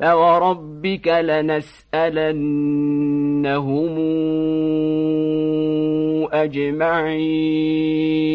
فوربك لنسألنهم أجمعين